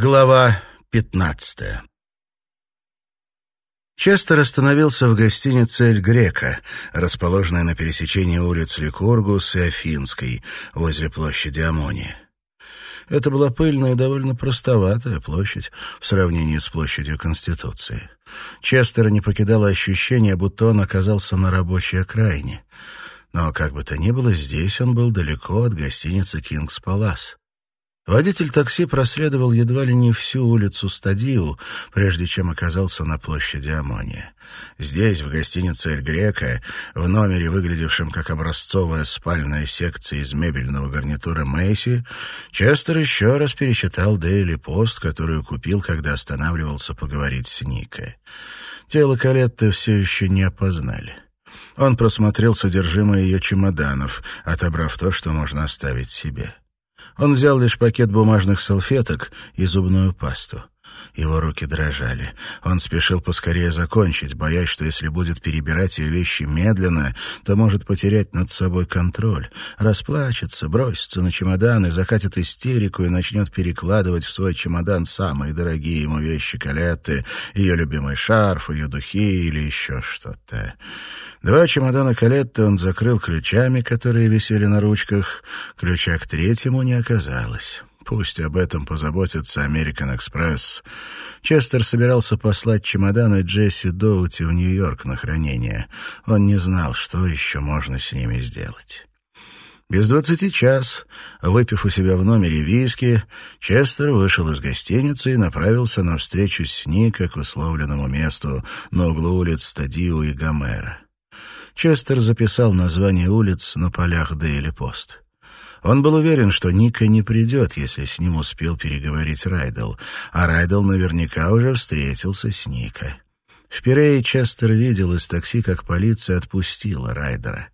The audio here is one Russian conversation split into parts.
Глава пятнадцатая Честер остановился в гостинице «Эль Грека», расположенной на пересечении улиц Ликургус и Афинской, возле площади Амония. Это была пыльная и довольно простоватая площадь в сравнении с площадью Конституции. Честера не покидало ощущение, будто он оказался на рабочей окраине. Но, как бы то ни было, здесь он был далеко от гостиницы «Кингс Палас». Водитель такси проследовал едва ли не всю улицу Стадиу, прежде чем оказался на площади Амония. Здесь, в гостинице «Эль Грека», в номере, выглядевшем как образцовая спальная секция из мебельного гарнитура Мэйси, Честер еще раз пересчитал Дейли Пост, которую купил, когда останавливался поговорить с Никой. Тело Калетты все еще не опознали. Он просмотрел содержимое ее чемоданов, отобрав то, что можно оставить себе. Он взял лишь пакет бумажных салфеток и зубную пасту. Его руки дрожали. Он спешил поскорее закончить, боясь, что если будет перебирать ее вещи медленно, то может потерять над собой контроль, расплачется, бросится на чемодан и закатит истерику и начнет перекладывать в свой чемодан самые дорогие ему вещи Калетты, ее любимый шарф, ее духи или еще что-то. Два чемодана Калетты он закрыл ключами, которые висели на ручках. Ключа к третьему не оказалось. Пусть об этом позаботится American Express. Честер собирался послать чемоданы Джесси Доути в Нью-Йорк на хранение. Он не знал, что еще можно с ними сделать. Без двадцати час, выпив у себя в номере виски, Честер вышел из гостиницы и направился на встречу с Ника к условленному месту на углу улиц Стадио и Гомера. Честер записал название улиц на полях Дейли Пост. Он был уверен, что Ника не придет, если с ним успел переговорить Райдел, а Райдел наверняка уже встретился с Ника. В Пирее Честер видел из такси, как полиция отпустила Райдера.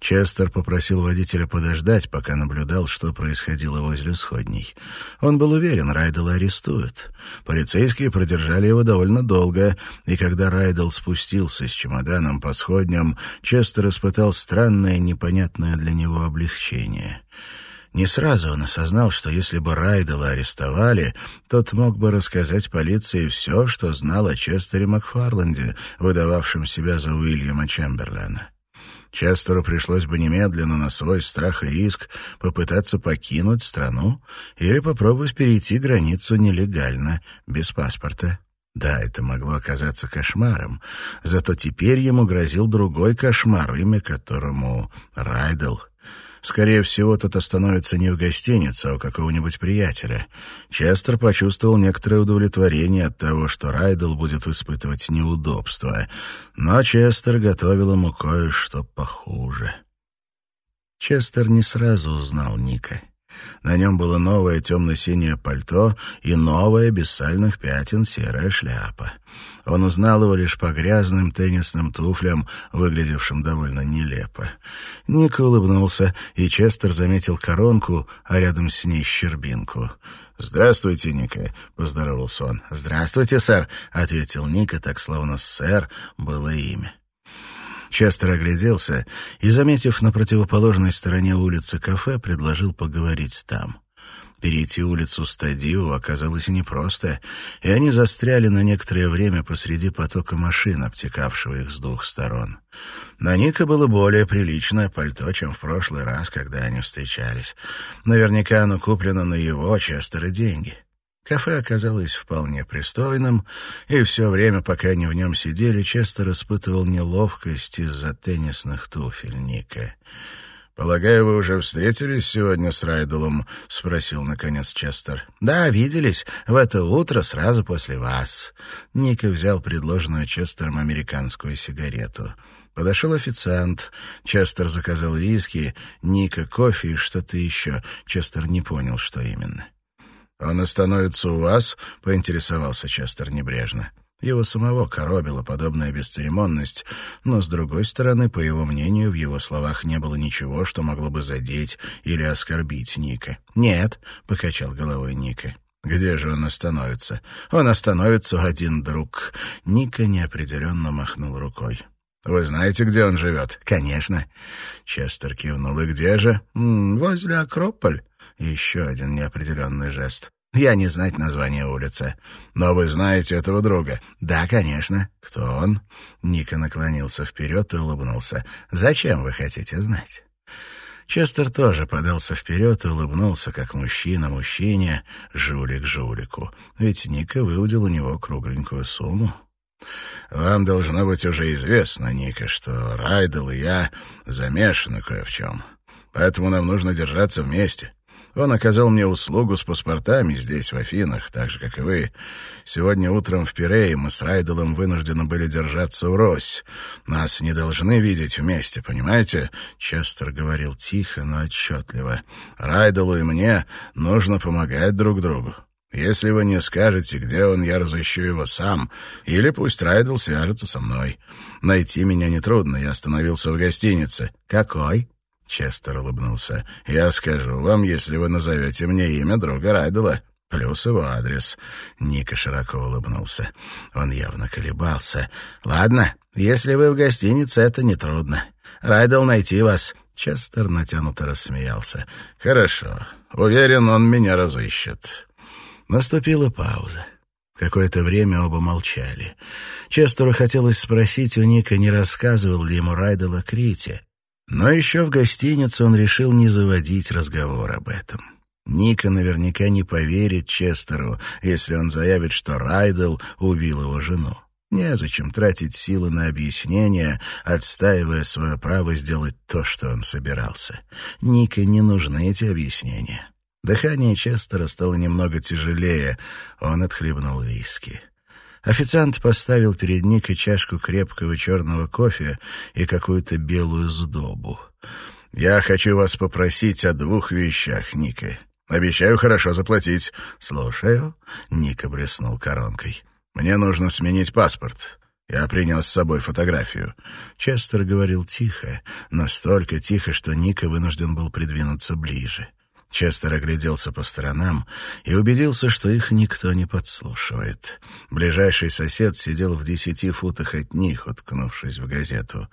Честер попросил водителя подождать, пока наблюдал, что происходило возле сходней. Он был уверен, Райдела арестуют. Полицейские продержали его довольно долго, и когда Райдел спустился с чемоданом по сходням, Честер испытал странное, непонятное для него облегчение. Не сразу он осознал, что если бы Райдела арестовали, тот мог бы рассказать полиции все, что знал о Честере Макфарланде, выдававшем себя за Уильяма Чемберлена. Честеру пришлось бы немедленно на свой страх и риск попытаться покинуть страну или попробовать перейти границу нелегально, без паспорта. Да, это могло оказаться кошмаром, зато теперь ему грозил другой кошмар, имя которому Райдел Скорее всего, тот остановится не в гостинице, а у какого-нибудь приятеля. Честер почувствовал некоторое удовлетворение от того, что Райдел будет испытывать неудобства. Но Честер готовил ему кое-что похуже. Честер не сразу узнал Ника. На нем было новое темно-синее пальто и новая, без сальных пятен, серая шляпа. Он узнал его лишь по грязным теннисным туфлям, выглядевшим довольно нелепо. Ник улыбнулся, и Честер заметил коронку, а рядом с ней щербинку. «Здравствуйте, Ника», — поздоровался он. «Здравствуйте, сэр», — ответил Ника, так словно «сэр» было имя. Честер огляделся и, заметив на противоположной стороне улицы кафе, предложил поговорить там. Перейти улицу Стадио оказалось непросто, и они застряли на некоторое время посреди потока машин, обтекавшего их с двух сторон. На Ника было более приличное пальто, чем в прошлый раз, когда они встречались. Наверняка оно куплено на его, Честера, деньги. Кафе оказалось вполне пристойным, и все время, пока они в нем сидели, Честер испытывал неловкость из-за теннисных туфель Ника. «Полагаю, вы уже встретились сегодня с Райделом?» — спросил, наконец, Честер. «Да, виделись. В это утро сразу после вас». Ника взял предложенную Честером американскую сигарету. Подошел официант. Честер заказал виски, Ника кофе и что-то еще. Честер не понял, что именно. «Он остановится у вас?» — поинтересовался Честер небрежно. Его самого коробила подобная бесцеремонность, но, с другой стороны, по его мнению, в его словах не было ничего, что могло бы задеть или оскорбить Ника. «Нет», — покачал головой Ника. «Где же он остановится?» «Он остановится один друг». Ника неопределенно махнул рукой. «Вы знаете, где он живет?» «Конечно». Честер кивнул. «И где же?» «Возле Акрополь». Еще один неопределенный жест. Я не знать название улицы. Но вы знаете этого друга? Да, конечно. Кто он? Ника наклонился вперед и улыбнулся. Зачем вы хотите знать? Честер тоже подался вперед и улыбнулся, как мужчина мужчине, жулик жулику. Ведь Ника выудил у него кругленькую сумму. «Вам должно быть уже известно, Ника, что Райдел и я замешаны кое в чем. Поэтому нам нужно держаться вместе. Он оказал мне услугу с паспортами здесь, в Афинах, так же, как и вы. Сегодня утром в Пирее мы с Райделом вынуждены были держаться врозь. Нас не должны видеть вместе, понимаете?» Честер говорил тихо, но отчетливо. «Райделу и мне нужно помогать друг другу. Если вы не скажете, где он, я разыщу его сам. Или пусть Райдел свяжется со мной. Найти меня нетрудно, я остановился в гостинице. Какой? Честер улыбнулся. «Я скажу вам, если вы назовете мне имя друга Райдела, плюс его адрес». Ника широко улыбнулся. Он явно колебался. «Ладно, если вы в гостинице, это нетрудно. Райдел найти вас». Честер натянуто рассмеялся. «Хорошо. Уверен, он меня разыщет». Наступила пауза. Какое-то время оба молчали. Честеру хотелось спросить у Ника, не рассказывал ли ему Райдел о Крите. Но еще в гостинице он решил не заводить разговор об этом. Ника наверняка не поверит Честеру, если он заявит, что Райдел убил его жену. Незачем тратить силы на объяснения, отстаивая свое право сделать то, что он собирался. Ника не нужны эти объяснения. Дыхание Честера стало немного тяжелее. Он отхлебнул виски. Официант поставил перед Никой чашку крепкого черного кофе и какую-то белую сдобу. «Я хочу вас попросить о двух вещах, Ника. Обещаю хорошо заплатить». «Слушаю», — Ника блеснул коронкой. «Мне нужно сменить паспорт». Я принес с собой фотографию. Честер говорил тихо, настолько тихо, что Ника вынужден был придвинуться ближе. Честер огляделся по сторонам и убедился, что их никто не подслушивает. Ближайший сосед сидел в десяти футах от них, уткнувшись в газету.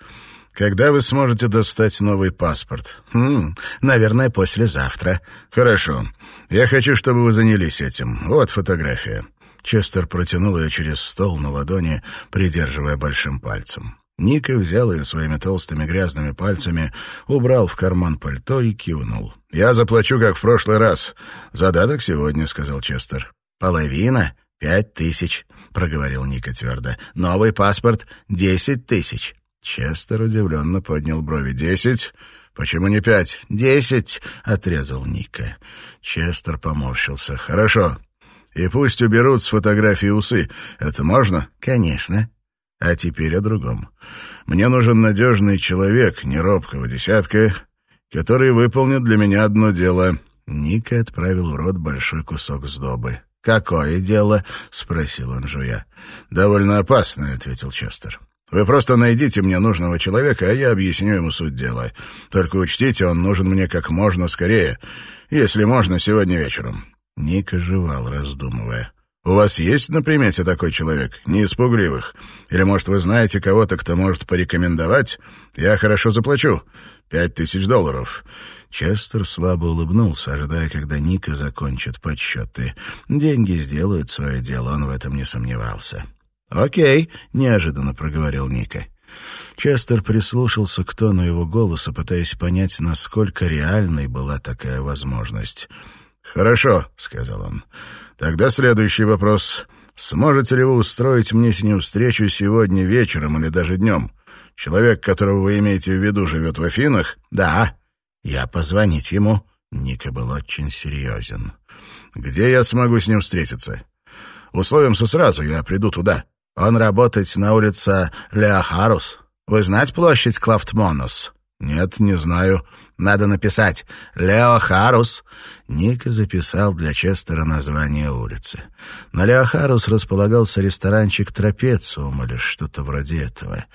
«Когда вы сможете достать новый паспорт?» «Хм, наверное, послезавтра». «Хорошо. Я хочу, чтобы вы занялись этим. Вот фотография». Честер протянул ее через стол на ладони, придерживая большим пальцем. Ника взял ее своими толстыми грязными пальцами, убрал в карман пальто и кивнул. «Я заплачу, как в прошлый раз. Задаток сегодня», — сказал Честер. «Половина? Пять тысяч», — проговорил Ника твердо. «Новый паспорт — десять тысяч». Честер удивленно поднял брови. «Десять? Почему не пять?» «Десять», — отрезал Ника. Честер поморщился. «Хорошо. И пусть уберут с фотографии усы. Это можно?» «Конечно». А теперь о другом. Мне нужен надежный человек, не робкого десятка, который выполнит для меня одно дело». Ника отправил в рот большой кусок сдобы. «Какое дело?» — спросил он, жуя. «Довольно опасное», — ответил Честер. «Вы просто найдите мне нужного человека, а я объясню ему суть дела. Только учтите, он нужен мне как можно скорее, если можно, сегодня вечером». Ника жевал, раздумывая. У вас есть на примете такой человек? Не испугливых? Или, может, вы знаете кого-то, кто может порекомендовать? Я хорошо заплачу. Пять тысяч долларов». Честер слабо улыбнулся, ожидая, когда Ника закончит подсчеты. Деньги сделают свое дело, он в этом не сомневался. «Окей», — неожиданно проговорил Ника. Честер прислушался к тону его голоса, пытаясь понять, насколько реальной была такая возможность. «Хорошо», — сказал он. Тогда следующий вопрос. Сможете ли вы устроить мне с ним встречу сегодня вечером или даже днем? Человек, которого вы имеете в виду, живет в Афинах? Да. Я позвонить ему. Ника был очень серьезен. Где я смогу с ним встретиться? Условимся сразу, я приду туда. Он работает на улице Леохарус. Вы знаете площадь Клафтмонос? Нет, не знаю. Надо написать «Лео Харус». Ника записал для Честера название улицы. На Лео Харус располагался ресторанчик «Трапециум» или что-то вроде этого.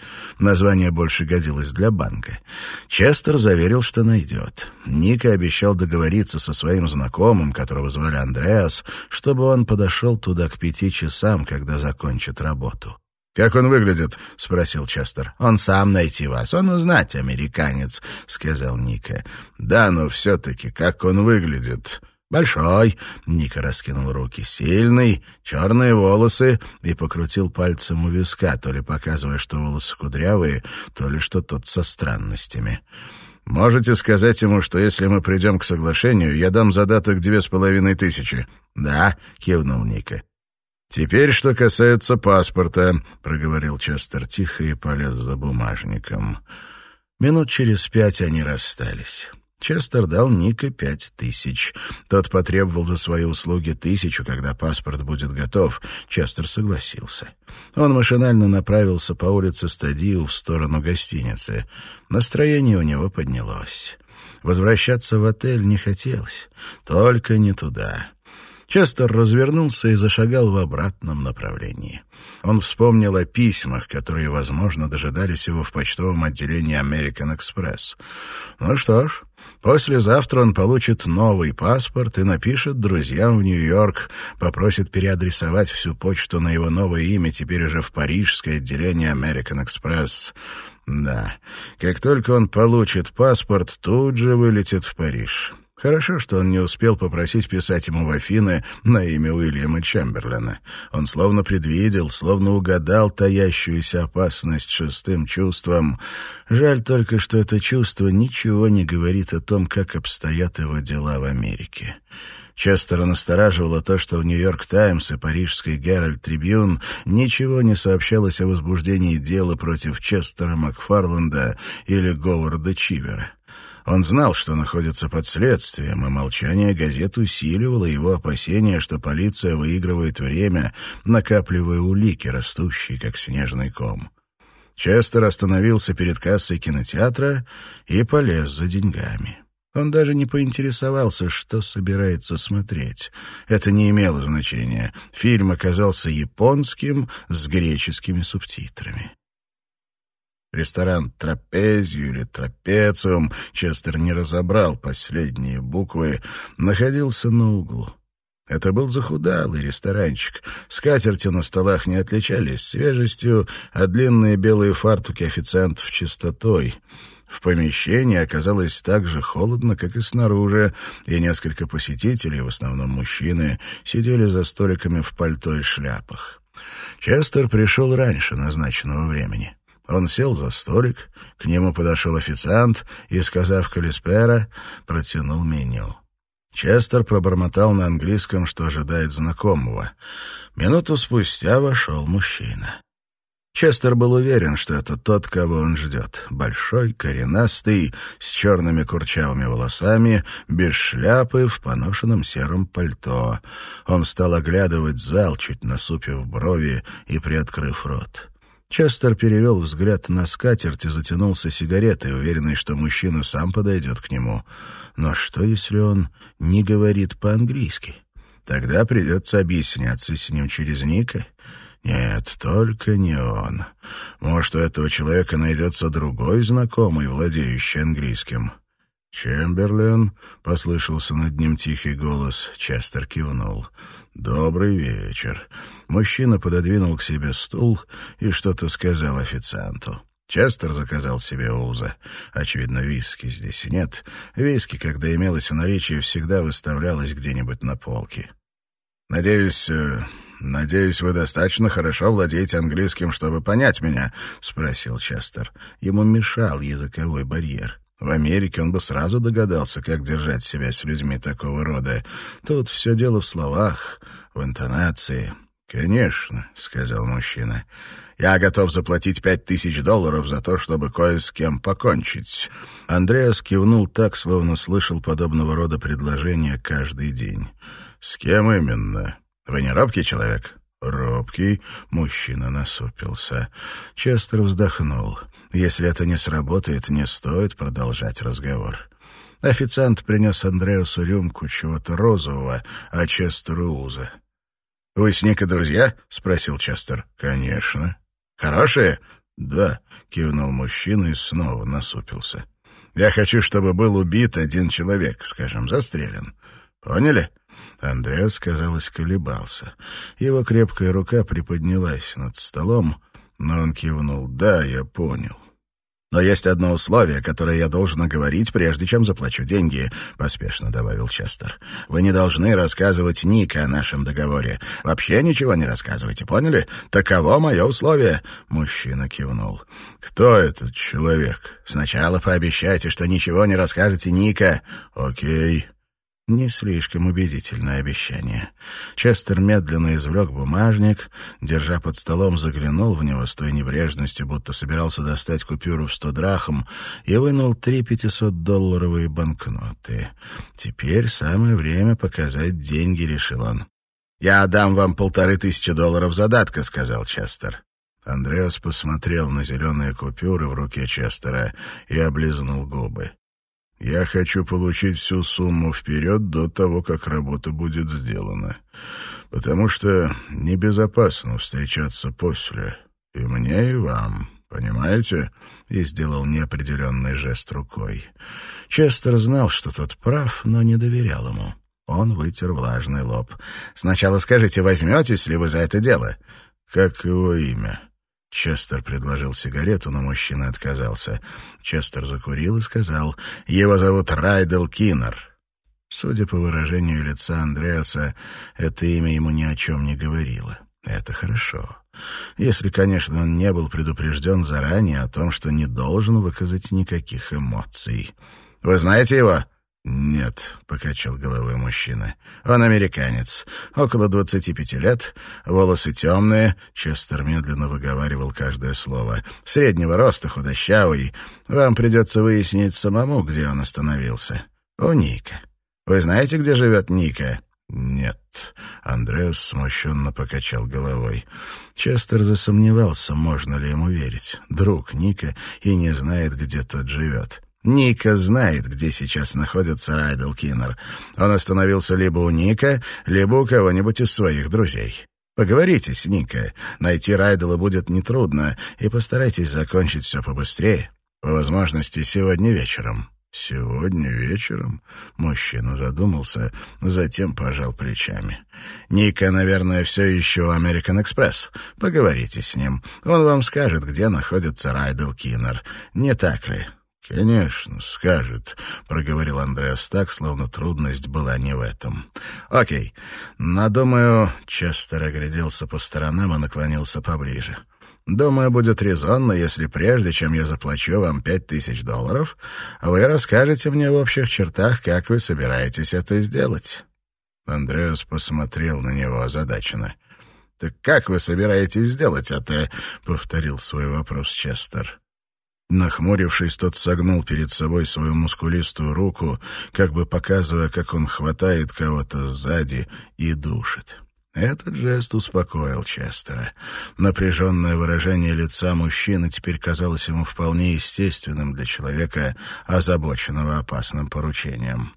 Название больше годилось для банка. Честер заверил, что найдет. Ника обещал договориться со своим знакомым, которого звали Андреас, чтобы он подошел туда к пяти часам, когда закончит работу. «Как он выглядит?» — спросил Честер. «Он сам найти вас. Он узнать, американец», — сказал Ника. «Да, но все-таки как он выглядит?» «Большой», — Ника раскинул руки, — «сильный, черные волосы» и покрутил пальцем у виска, то ли показывая, что волосы кудрявые, то ли что тот со странностями. «Можете сказать ему, что если мы придем к соглашению, я дам задаток две с половиной тысячи?» «Да», — кивнул Ника. «Теперь, что касается паспорта», — проговорил Честер тихо и полез за бумажником. Минут через пять они расстались. Честер дал Ника пять тысяч. Тот потребовал за свои услуги тысячу, когда паспорт будет готов. Честер согласился. Он машинально направился по улице Стадиу в сторону гостиницы. Настроение у него поднялось. Возвращаться в отель не хотелось. Только не туда. Честер развернулся и зашагал в обратном направлении. Он вспомнил о письмах, которые, возможно, дожидались его в почтовом отделении American Express. Ну что ж, Послезавтра он получит новый паспорт и напишет друзьям в Нью-Йорк, попросит переадресовать всю почту на его новое имя, теперь уже в парижское отделение American Express. Да, как только он получит паспорт, тут же вылетит в Париж. Хорошо, что он не успел попросить писать ему в Афины на имя Уильяма Чемберлена. Он словно предвидел, словно угадал таящуюся опасность шестым чувством. Жаль только, что это чувство ничего не говорит о том, как обстоят его дела в Америке. Честера настораживало то, что в «Нью-Йорк Таймс» и парижской «Геральт Трибюн» ничего не сообщалось о возбуждении дела против Честера Макфарланда или Говарда Чивера. Он знал, что находится под следствием, и молчание газет усиливало его опасения, что полиция выигрывает время, накапливая улики, растущие, как снежный ком. Честер остановился перед кассой кинотеатра и полез за деньгами. Он даже не поинтересовался, что собирается смотреть. Это не имело значения. Фильм оказался японским с греческими субтитрами. Ресторан «Трапезию» или «Трапециум» Честер не разобрал последние буквы, находился на углу. Это был захудалый ресторанчик. Скатерти на столах не отличались свежестью, а длинные белые фартуки официантов чистотой. В помещении оказалось так же холодно, как и снаружи, и несколько посетителей, в основном мужчины, сидели за столиками в пальто и шляпах. Честер пришел раньше назначенного времени. Он сел за столик, к нему подошел официант и, сказав «Калиспера», протянул меню. Честер пробормотал на английском, что ожидает знакомого. Минуту спустя вошел мужчина. Честер был уверен, что это тот, кого он ждет. Большой, коренастый, с черными курчавыми волосами, без шляпы, в поношенном сером пальто. Он стал оглядывать зал, чуть насупив брови и приоткрыв рот. Честер перевел взгляд на скатерть и затянулся сигаретой, уверенный, что мужчина сам подойдет к нему. Но что, если он не говорит по-английски? Тогда придется объясняться с ним через Ника. Нет, только не он. Может, у этого человека найдется другой знакомый, владеющий английским. «Чемберлен», — послышался над ним тихий голос, Честер кивнул. «Добрый вечер». Мужчина пододвинул к себе стул и что-то сказал официанту. Честер заказал себе уза. Очевидно, виски здесь нет. Виски, когда имелось в наличии, всегда выставлялось где-нибудь на полке. «Надеюсь, э, надеюсь, вы достаточно хорошо владеете английским, чтобы понять меня?» — спросил Честер. Ему мешал языковой барьер. В Америке он бы сразу догадался, как держать себя с людьми такого рода. Тут все дело в словах, в интонации. «Конечно», — сказал мужчина. «Я готов заплатить пять тысяч долларов за то, чтобы кое с кем покончить». Андреас кивнул так, словно слышал подобного рода предложения каждый день. «С кем именно? Вы не робкий человек?» «Робкий», — мужчина насупился. Честер вздохнул. Если это не сработает, не стоит продолжать разговор. Официант принес Андреасу рюмку чего-то розового, а Честеру уза. «Вы с Никой друзья?» — спросил Честер. «Конечно». «Хорошие?» «Да», — кивнул мужчина и снова насупился. «Я хочу, чтобы был убит один человек, скажем, застрелен. Поняли?» Андреас, казалось, колебался. Его крепкая рука приподнялась над столом, но он кивнул. «Да, я понял». Но есть одно условие, которое я должен оговорить, прежде чем заплачу деньги», — поспешно добавил Честер. «Вы не должны рассказывать Ника о нашем договоре. Вообще ничего не рассказывайте, поняли? Таково мое условие». Мужчина кивнул. «Кто этот человек? Сначала пообещайте, что ничего не расскажете Ника». «Окей». Не слишком убедительное обещание. Честер медленно извлек бумажник, держа под столом, заглянул в него с той небрежностью, будто собирался достать купюру в сто драхм, и вынул три пятисотдолларовые банкноты. Теперь самое время показать деньги, решил он. «Я отдам вам полторы тысячи долларов задатка», — сказал Честер. Андреас посмотрел на зеленые купюры в руке Честера и облизнул губы. Я хочу получить всю сумму вперед до того, как работа будет сделана. Потому что небезопасно встречаться после. И мне, и вам. Понимаете?» И сделал неопределенный жест рукой. Честер знал, что тот прав, но не доверял ему. Он вытер влажный лоб. «Сначала скажите, возьметесь ли вы за это дело?» «Как его имя?» Честер предложил сигарету, но мужчина отказался. Честер закурил и сказал, «Его зовут Райдел Киннер». Судя по выражению лица Андреаса, это имя ему ни о чем не говорило. Это хорошо. Если, конечно, он не был предупрежден заранее о том, что не должен выказать никаких эмоций. «Вы знаете его?» «Нет», — покачал головой мужчина. «Он американец. Около двадцати пяти лет, волосы темные». Честер медленно выговаривал каждое слово. «Среднего роста, худощавый. Вам придется выяснить самому, где он остановился. У Ника. Вы знаете, где живет Ника?» «Нет», — Андреас смущенно покачал головой. Честер засомневался, можно ли ему верить. Друг Ника и не знает, где тот живет. Ника знает, где сейчас находится Райдел Киннер. Он остановился либо у Ника, либо у кого-нибудь из своих друзей. Поговорите с Ника. Найти Райдела будет нетрудно, и постарайтесь закончить все побыстрее. По возможности, сегодня вечером». «Сегодня вечером?» — мужчина задумался, затем пожал плечами. «Ника, наверное, все еще у American Express. Поговорите с ним. Он вам скажет, где находится Райдел Киннер. Не так ли?» «Конечно, скажет», — проговорил Андреас так, словно трудность была не в этом. «Окей, но, думаю...» — Честер огляделся по сторонам и наклонился поближе. «Думаю, будет резонно, если прежде, чем я заплачу вам пять тысяч долларов, вы расскажете мне в общих чертах, как вы собираетесь это сделать». Андреас посмотрел на него озадаченно. «Так как вы собираетесь сделать это?» — повторил свой вопрос Честер. Нахмурившись, тот согнул перед собой свою мускулистую руку, как бы показывая, как он хватает кого-то сзади и душит. Этот жест успокоил Честера. Напряженное выражение лица мужчины теперь казалось ему вполне естественным для человека, озабоченного опасным поручением.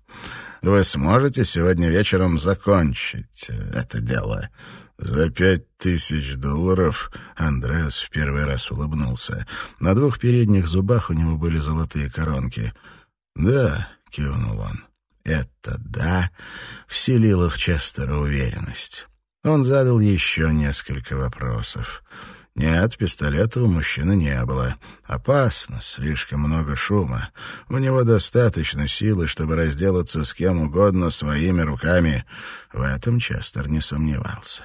«Вы сможете сегодня вечером закончить это дело?» «За пять тысяч долларов?» Андреас в первый раз улыбнулся. На двух передних зубах у него были золотые коронки. «Да», — кивнул он, — «это «да» вселило в Честера уверенность». Он задал еще несколько вопросов. Нет, пистолета у мужчины не было. Опасно, слишком много шума. У него достаточно силы, чтобы разделаться с кем угодно своими руками. В этом Честер не сомневался.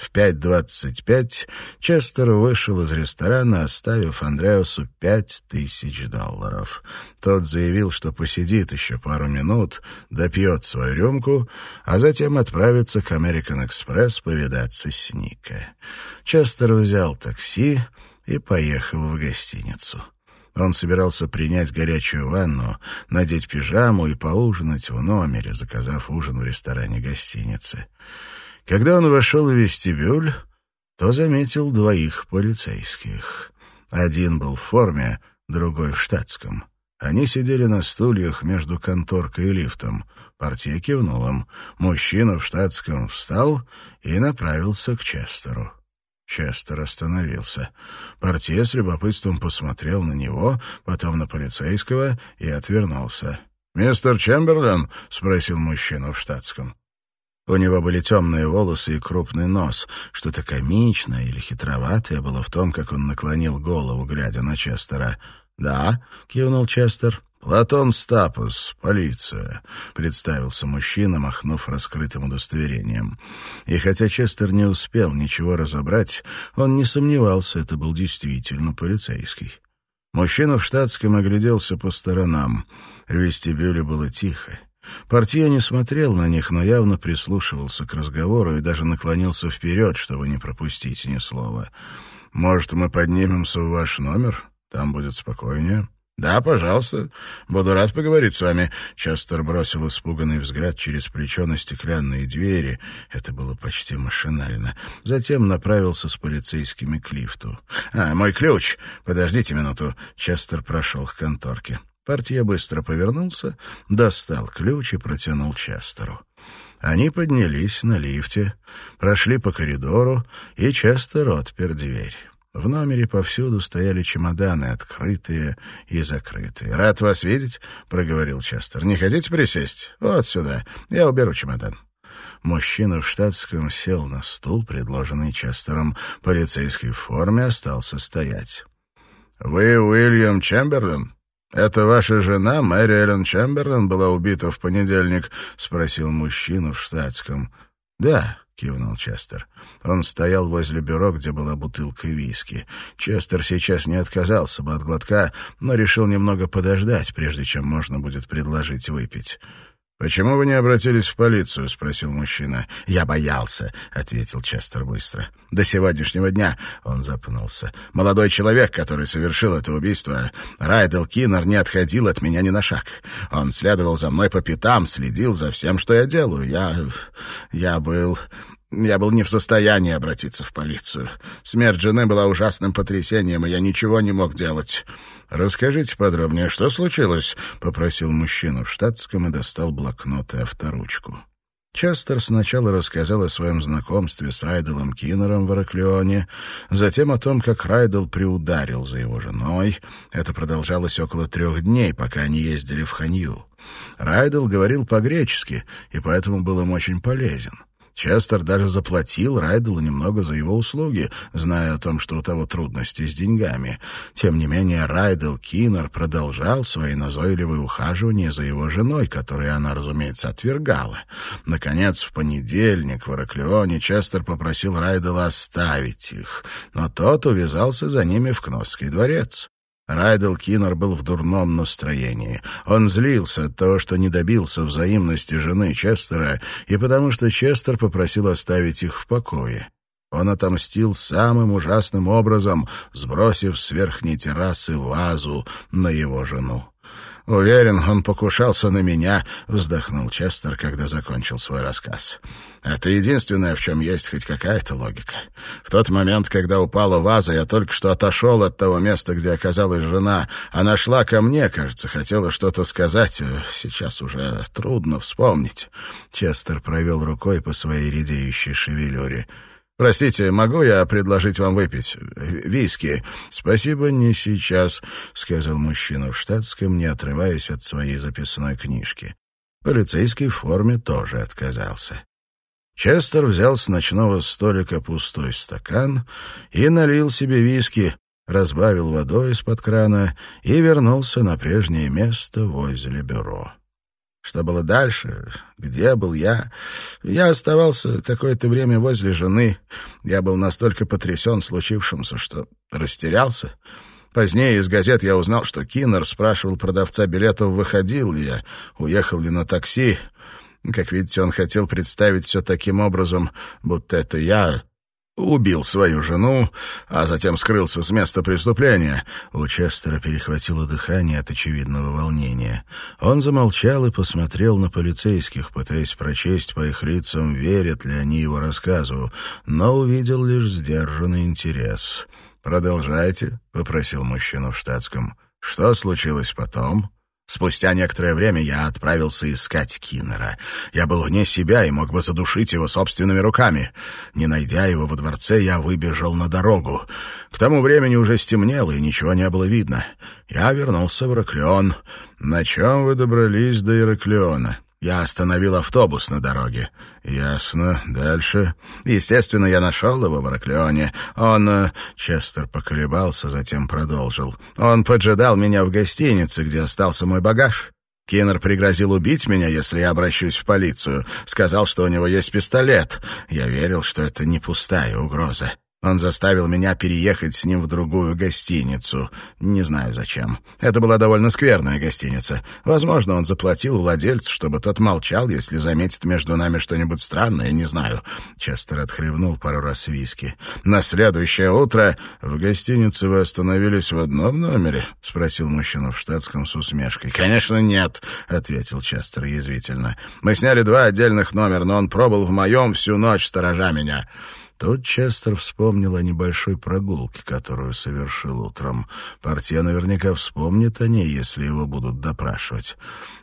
В 5.25 Честер вышел из ресторана, оставив Андреасу пять тысяч долларов. Тот заявил, что посидит еще пару минут, допьет свою рюмку, а затем отправится к American Express повидаться с Ника. Честер взял такси и поехал в гостиницу. Он собирался принять горячую ванну, надеть пижаму и поужинать в номере, заказав ужин в ресторане гостиницы. Когда он вошел в вестибюль, то заметил двоих полицейских. Один был в форме, другой в штатском. Они сидели на стульях между конторкой и лифтом. Портье кивнул им. Мужчина в штатском встал и направился к Честеру. Честер остановился. Портье с любопытством посмотрел на него, потом на полицейского и отвернулся. «Мистер Чемберлен?» — спросил мужчина в штатском. У него были темные волосы и крупный нос. Что-то комичное или хитроватое было в том, как он наклонил голову, глядя на Честера. «Да», — кивнул Честер. «Платон Стапус, полиция», — представился мужчина, махнув раскрытым удостоверением. И хотя Честер не успел ничего разобрать, он не сомневался, это был действительно полицейский. Мужчина в штатском огляделся по сторонам. В вестибюле было тихо. Портье не смотрел на них, но явно прислушивался к разговору и даже наклонился вперед, чтобы не пропустить ни слова. «Может, мы поднимемся в ваш номер? Там будет спокойнее». «Да, пожалуйста. Буду рад поговорить с вами». Честер бросил испуганный взгляд через плечо на стеклянные двери. Это было почти машинально. Затем направился с полицейскими к лифту. «А, мой ключ! Подождите минуту». Честер прошел к конторке. Портье быстро повернулся, достал ключ и протянул Честеру. Они поднялись на лифте, прошли по коридору, и Честер отпер дверь. В номере повсюду стояли чемоданы, открытые и закрытые. «Рад вас видеть», — проговорил Честер. «Не хотите присесть? Вот сюда. Я уберу чемодан». Мужчина в штатском сел на стул, предложенный Честером. Полицейский в форме остался стоять. «Вы Уильям Чемберлин? Это ваша жена, Мэри Эллен Чемберлин, была убита в понедельник?» — спросил мужчина в штатском. «Да», кивнул Честер. Он стоял возле бюро, где была бутылка виски. Честер сейчас не отказался бы от глотка, но решил немного подождать, прежде чем можно будет предложить выпить. «Почему вы не обратились в полицию?» — спросил мужчина. «Я боялся», — ответил Честер быстро. «До сегодняшнего дня», — он запнулся. «Молодой человек, который совершил это убийство, Райдел Киннер, не отходил от меня ни на шаг. Он следовал за мной по пятам, следил за всем, что я делаю. Я... я был... Я был не в состоянии обратиться в полицию. Смерть жены была ужасным потрясением, и я ничего не мог делать. «Расскажите подробнее, что случилось?» — попросил мужчина в штатском и достал блокнот и авторучку. Честер сначала рассказал о своем знакомстве с Райделом Киннером в Ираклионе, затем о том, как Райдел приударил за его женой. Это продолжалось около трех дней, пока они ездили в Ханью. Райдел говорил по-гречески, и поэтому был им очень полезен. Честер даже заплатил Райделу немного за его услуги, зная о том, что у того трудности с деньгами. Тем не менее, Райдел Киннер продолжал свои назойливые ухаживания за его женой, которые она, разумеется, отвергала. Наконец, в понедельник в Ираклионе Честер попросил Райдела оставить их, но тот увязался за ними в Кносский дворец. Райдел Киннер был в дурном настроении. Он злился от того, что не добился взаимности жены Честера, и потому что Честер попросил оставить их в покое. Он отомстил самым ужасным образом, сбросив с верхней террасы вазу на его жену. «Уверен, он покушался на меня», — вздохнул Честер, когда закончил свой рассказ. «Это единственное, в чем есть хоть какая-то логика. В тот момент, когда упала ваза, я только что отошел от того места, где оказалась жена. Она шла ко мне, кажется, хотела что-то сказать. Сейчас уже трудно вспомнить». Честер провел рукой по своей редеющей шевелюре. «Простите, могу я предложить вам выпить? Виски?» «Спасибо, не сейчас», — сказал мужчина в штатском, не отрываясь от своей записной книжки. Полицейский в форме тоже отказался. Честер взял с ночного столика пустой стакан и налил себе виски, разбавил водой из-под крана и вернулся на прежнее место возле бюро. Что было дальше? Где был я? Я оставался какое-то время возле жены. Я был настолько потрясен случившимся, что растерялся. Позднее из газет я узнал, что Киннер спрашивал продавца билетов, выходил ли я, уехал ли на такси. Как видите, он хотел представить все таким образом, будто это я убил свою жену, а затем скрылся с места преступления. У Честера перехватило дыхание от очевидного волнения. Он замолчал и посмотрел на полицейских, пытаясь прочесть по их лицам, верят ли они его рассказу, но увидел лишь сдержанный интерес. «Продолжайте», — попросил мужчина в штатском. «Что случилось потом?» Спустя некоторое время я отправился искать Киннера. Я был вне себя и мог бы задушить его собственными руками. Не найдя его во дворце, я выбежал на дорогу. К тому времени уже стемнело, и ничего не было видно. Я вернулся в Ираклион. На чем вы добрались до Ираклиона? Я остановил автобус на дороге. Ясно. Дальше. Естественно, я нашел его в Ираклионе. Он... э, Честер поколебался, затем продолжил. Он поджидал меня в гостинице, где остался мой багаж. Киннер пригрозил убить меня, если я обращусь в полицию. Сказал, что у него есть пистолет. Я верил, что это не пустая угроза. Он заставил меня переехать с ним в другую гостиницу. Не знаю зачем. Это была довольно скверная гостиница. Возможно, он заплатил владельцу, чтобы тот молчал, если заметит между нами что-нибудь странное, не знаю. Честер отхлебнул пару раз виски. На следующее утро в гостинице вы остановились в одном номере? — спросил мужчина в штатском с усмешкой. «Конечно, нет», — ответил Честер язвительно. «Мы сняли два отдельных номера, но он пробыл в моем всю ночь, сторожа меня». Тут Честер вспомнил о небольшой прогулке, которую совершил утром. Партия наверняка вспомнит о ней, если его будут допрашивать.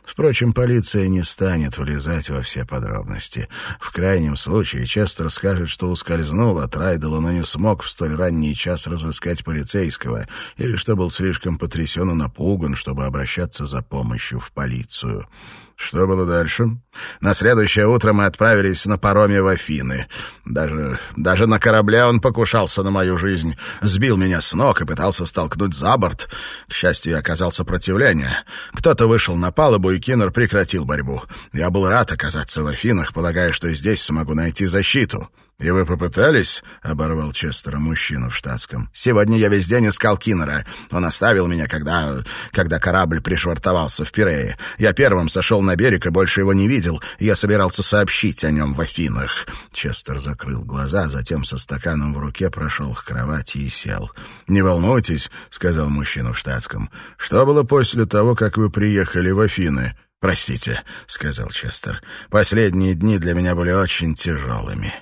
Впрочем, полиция не станет влезать во все подробности. В крайнем случае Честер скажет, что ускользнул от Райдела, но не смог в столь ранний час разыскать полицейского, или что был слишком потрясен и напуган, чтобы обращаться за помощью в полицию. Что было дальше? На следующее утро мы отправились на пароме в Афины. Даже, даже на корабле он покушался на мою жизнь. Сбил меня с ног и пытался столкнуть за борт. К счастью, оказал сопротивление. Кто-то вышел на палубу, и Киннер прекратил борьбу. Я был рад оказаться в Афинах, полагая, что здесь смогу найти защиту. «И вы попытались?» — оборвал Честера мужчина в штатском. «Сегодня я весь день искал Киннера. Он оставил меня, когда... когда корабль пришвартовался в Пирее. Я первым сошел на берег и больше его не видел. Я собирался сообщить о нем в Афинах». Честер закрыл глаза, затем со стаканом в руке прошел к кровати и сел. «Не волнуйтесь», — сказал мужчина в штатском. «Что было после того, как вы приехали в Афины?» «Простите», — сказал Честер. «Последние дни для меня были очень тяжелыми.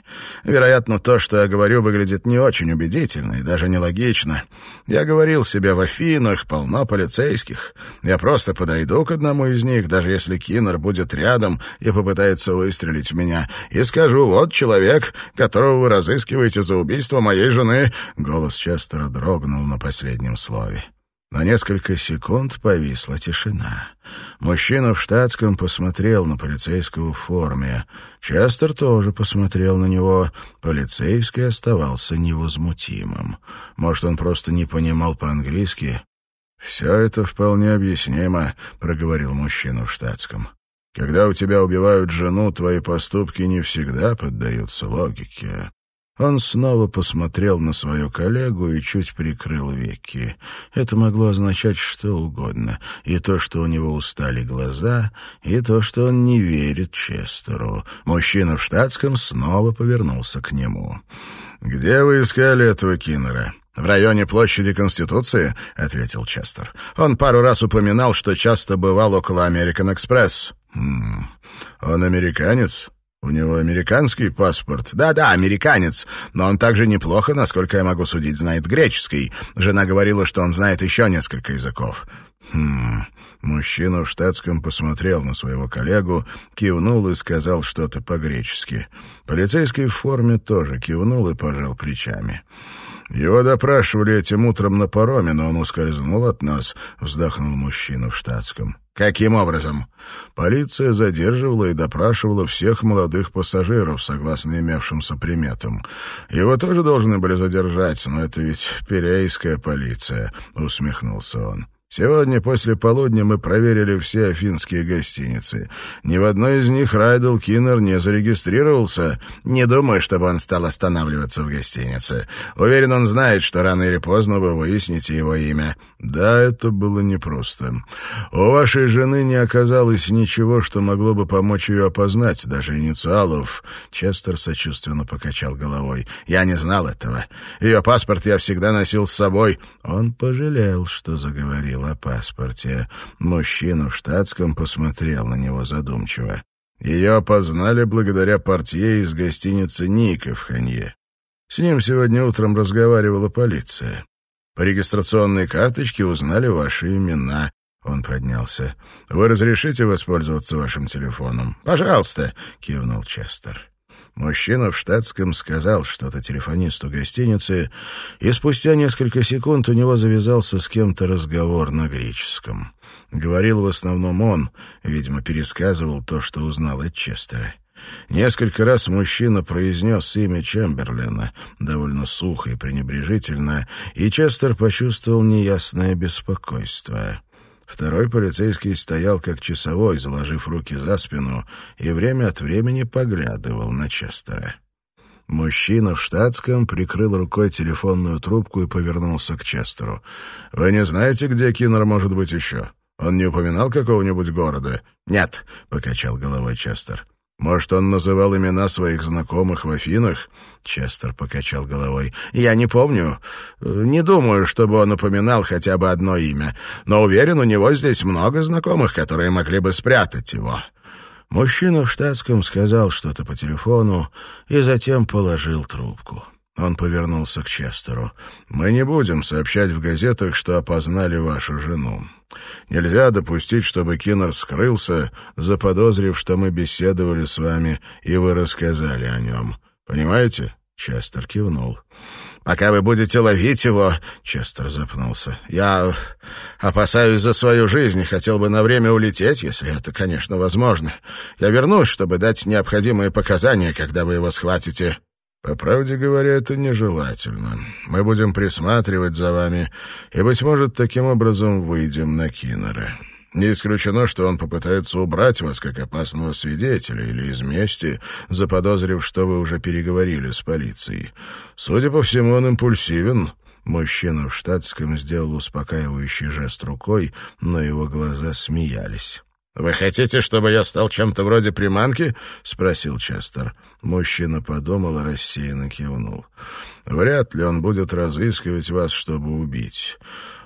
Вероятно, то, что я говорю, выглядит не очень убедительно и даже нелогично. Я говорил себе, в Афинах полно полицейских. Я просто подойду к одному из них, даже если Киннер будет рядом и попытается выстрелить в меня, и скажу, вот человек, которого вы разыскиваете за убийство моей жены». Голос Честера дрогнул на последнем слове. На несколько секунд повисла тишина. Мужчина в штатском посмотрел на полицейского в форме. Честер тоже посмотрел на него. Полицейский оставался невозмутимым. Может, он просто не понимал по-английски? «Все это вполне объяснимо», — проговорил мужчина в штатском. «Когда у тебя убивают жену, твои поступки не всегда поддаются логике. Он снова посмотрел на свою коллегу и чуть прикрыл веки. Это могло означать что угодно. И то, что у него устали глаза, и то, что он не верит Честеру. Мужчина в штатском снова повернулся к нему. «Где вы искали этого Киннера?» «В районе площади Конституции», — ответил Честер. «Он пару раз упоминал, что часто бывал около Американ-экспресс». «Хм, «Он американец?» У него американский паспорт? Да-да, американец. Но он также неплохо, насколько я могу судить, знает греческий. Жена говорила, что он знает еще несколько языков. Хм... Мужчина в штатском посмотрел на своего коллегу, кивнул и сказал что-то по-гречески. Полицейский в форме тоже кивнул и пожал плечами. «Его допрашивали этим утром на пароме, но он ускользнул от нас», — вздохнул мужчина в штатском. «Каким образом?» Полиция задерживала и допрашивала всех молодых пассажиров, согласно имевшимся приметам. Его тоже должны были задержать, но это ведь перейская полиция, — усмехнулся он. Сегодня после полудня мы проверили все афинские гостиницы. Ни в одной из них Райдл Киннер не зарегистрировался. Не думаю, чтобы он стал останавливаться в гостинице. Уверен, он знает, что рано или поздно вы выясните его имя. Да, это было непросто. У вашей жены не оказалось ничего, что могло бы помочь ее опознать, даже инициалов. Честер сочувственно покачал головой. Я не знал этого. Ее паспорт я всегда носил с собой. Он пожалел, что заговорил о паспорте. Мужчина в штатском посмотрел на него задумчиво. Ее опознали благодаря портье из гостиницы «Ника» в Ханье. С ним сегодня утром разговаривала полиция. По регистрационной карточке узнали ваши имена. Он поднялся. «Вы разрешите воспользоваться вашим телефоном?» «Пожалуйста», — кивнул Честер. Мужчина в штатском сказал что-то телефонисту гостиницы, и спустя несколько секунд у него завязался с кем-то разговор на греческом. Говорил в основном он, видимо, пересказывал то, что узнал от Честера. Несколько раз мужчина произнес имя Чемберлина, довольно сухо и пренебрежительно, и Честер почувствовал неясное беспокойство. Второй полицейский стоял как часовой, заложив руки за спину, и время от времени поглядывал на Честера. Мужчина в штатском прикрыл рукой телефонную трубку и повернулся к Честеру. «Вы не знаете, где Киннер может быть еще? Он не упоминал какого-нибудь города?» «Нет», — покачал головой Честер. Может, он называл имена своих знакомых в Афинах? Честер покачал головой. Я не помню. Не думаю, чтобы он упоминал хотя бы одно имя. Но уверен, у него здесь много знакомых, которые могли бы спрятать его. Мужчина в штатском сказал что-то по телефону и затем положил трубку. Он повернулся к Честеру. «Мы не будем сообщать в газетах, что опознали вашу жену. Нельзя допустить, чтобы Киннер скрылся, заподозрив, что мы беседовали с вами, и вы рассказали о нем. Понимаете?» Честер кивнул. «Пока вы будете ловить его...» — Честер запнулся. «Я опасаюсь за свою жизнь и хотел бы на время улететь, если это, конечно, возможно. Я вернусь, чтобы дать необходимые показания, когда вы его схватите». По правде говоря, это нежелательно. Мы будем присматривать за вами, и, быть может, таким образом выйдем на Киннера. Не исключено, что он попытается убрать вас как опасного свидетеля или из мести, заподозрив, что вы уже переговорили с полицией. Судя по всему, он импульсивен. Мужчина в штатском сделал успокаивающий жест рукой, но его глаза смеялись. «Вы хотите, чтобы я стал чем-то вроде приманки?» — спросил Честер. Мужчина подумал рассеянно кивнул. «Вряд ли он будет разыскивать вас, чтобы убить.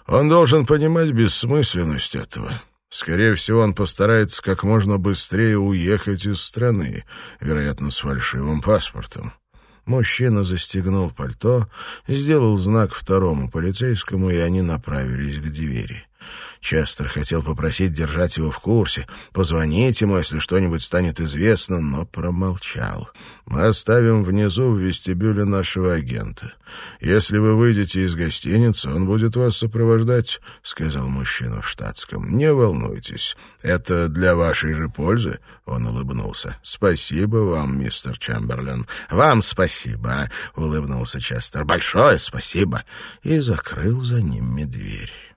Он должен понимать бессмысленность этого». Скорее всего, он постарается как можно быстрее уехать из страны, вероятно, с фальшивым паспортом. Мужчина застегнул пальто, сделал знак второму полицейскому, и они направились к двери. Честер хотел попросить держать его в курсе, позвонить ему, если что-нибудь станет известно, но промолчал. «Мы оставим внизу в вестибюле нашего агента. Если вы выйдете из гостиницы, он будет вас сопровождать», — сказал мужчина в штатском. «Не волнуйтесь, это для вашей же пользы», — он улыбнулся. «Спасибо вам, мистер Чемберлен». «Вам спасибо», — улыбнулся Честер. «Большое спасибо». И закрыл за ними дверь.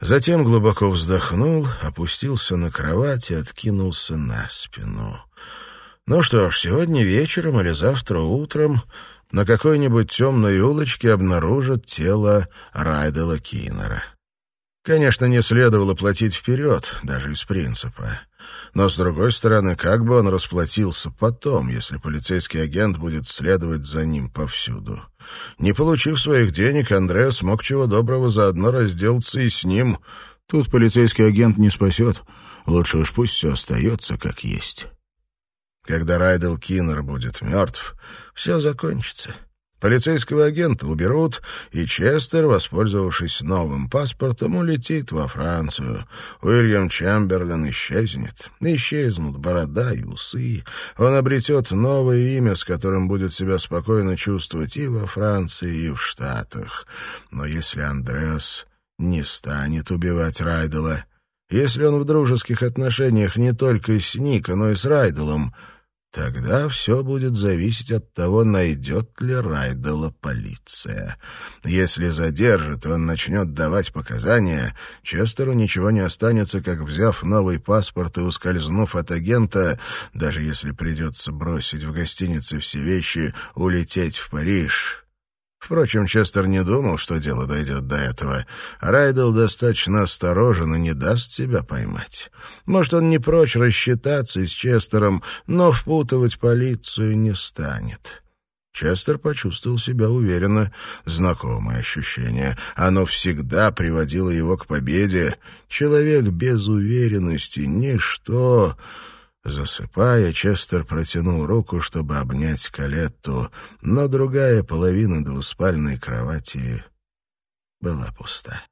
Затем глубоко вздохнул, опустился на кровать и откинулся на спину. Ну что ж, сегодня вечером или завтра утром на какой-нибудь темной улочке обнаружат тело Райдела Киннера. Конечно, не следовало платить вперед, даже из принципа. Но, с другой стороны, как бы он расплатился потом, если полицейский агент будет следовать за ним повсюду? Не получив своих денег, Андреа смог чего доброго заодно разделаться и с ним. Тут полицейский агент не спасет. Лучше уж пусть все остается как есть. Когда Райдел Киннер будет мертв, все закончится. Полицейского агента уберут, и Честер, воспользовавшись новым паспортом, улетит во Францию. Уильям Чемберлен исчезнет. Исчезнут борода и усы. Он обретет новое имя, с которым будет себя спокойно чувствовать и во Франции, и в Штатах. Но если Андреас не станет убивать Райдела, если он в дружеских отношениях не только с Ника, но и с Райделом, Тогда все будет зависеть от того, найдет ли Райдела полиция. Если задержит, он начнет давать показания, Честеру ничего не останется, как взяв новый паспорт и ускользнув от агента, даже если придется бросить в гостинице все вещи, улететь в Париж. Впрочем, Честер не думал, что дело дойдет до этого. Райдел достаточно осторожен и не даст себя поймать. Может, он не прочь рассчитаться с Честером, но впутывать полицию не станет. Честер почувствовал себя уверенно. Знакомое ощущение. Оно всегда приводило его к победе. Человек без уверенности — ничто... Засыпая, Честер протянул руку, чтобы обнять Калетту, но другая половина двуспальной кровати была пуста.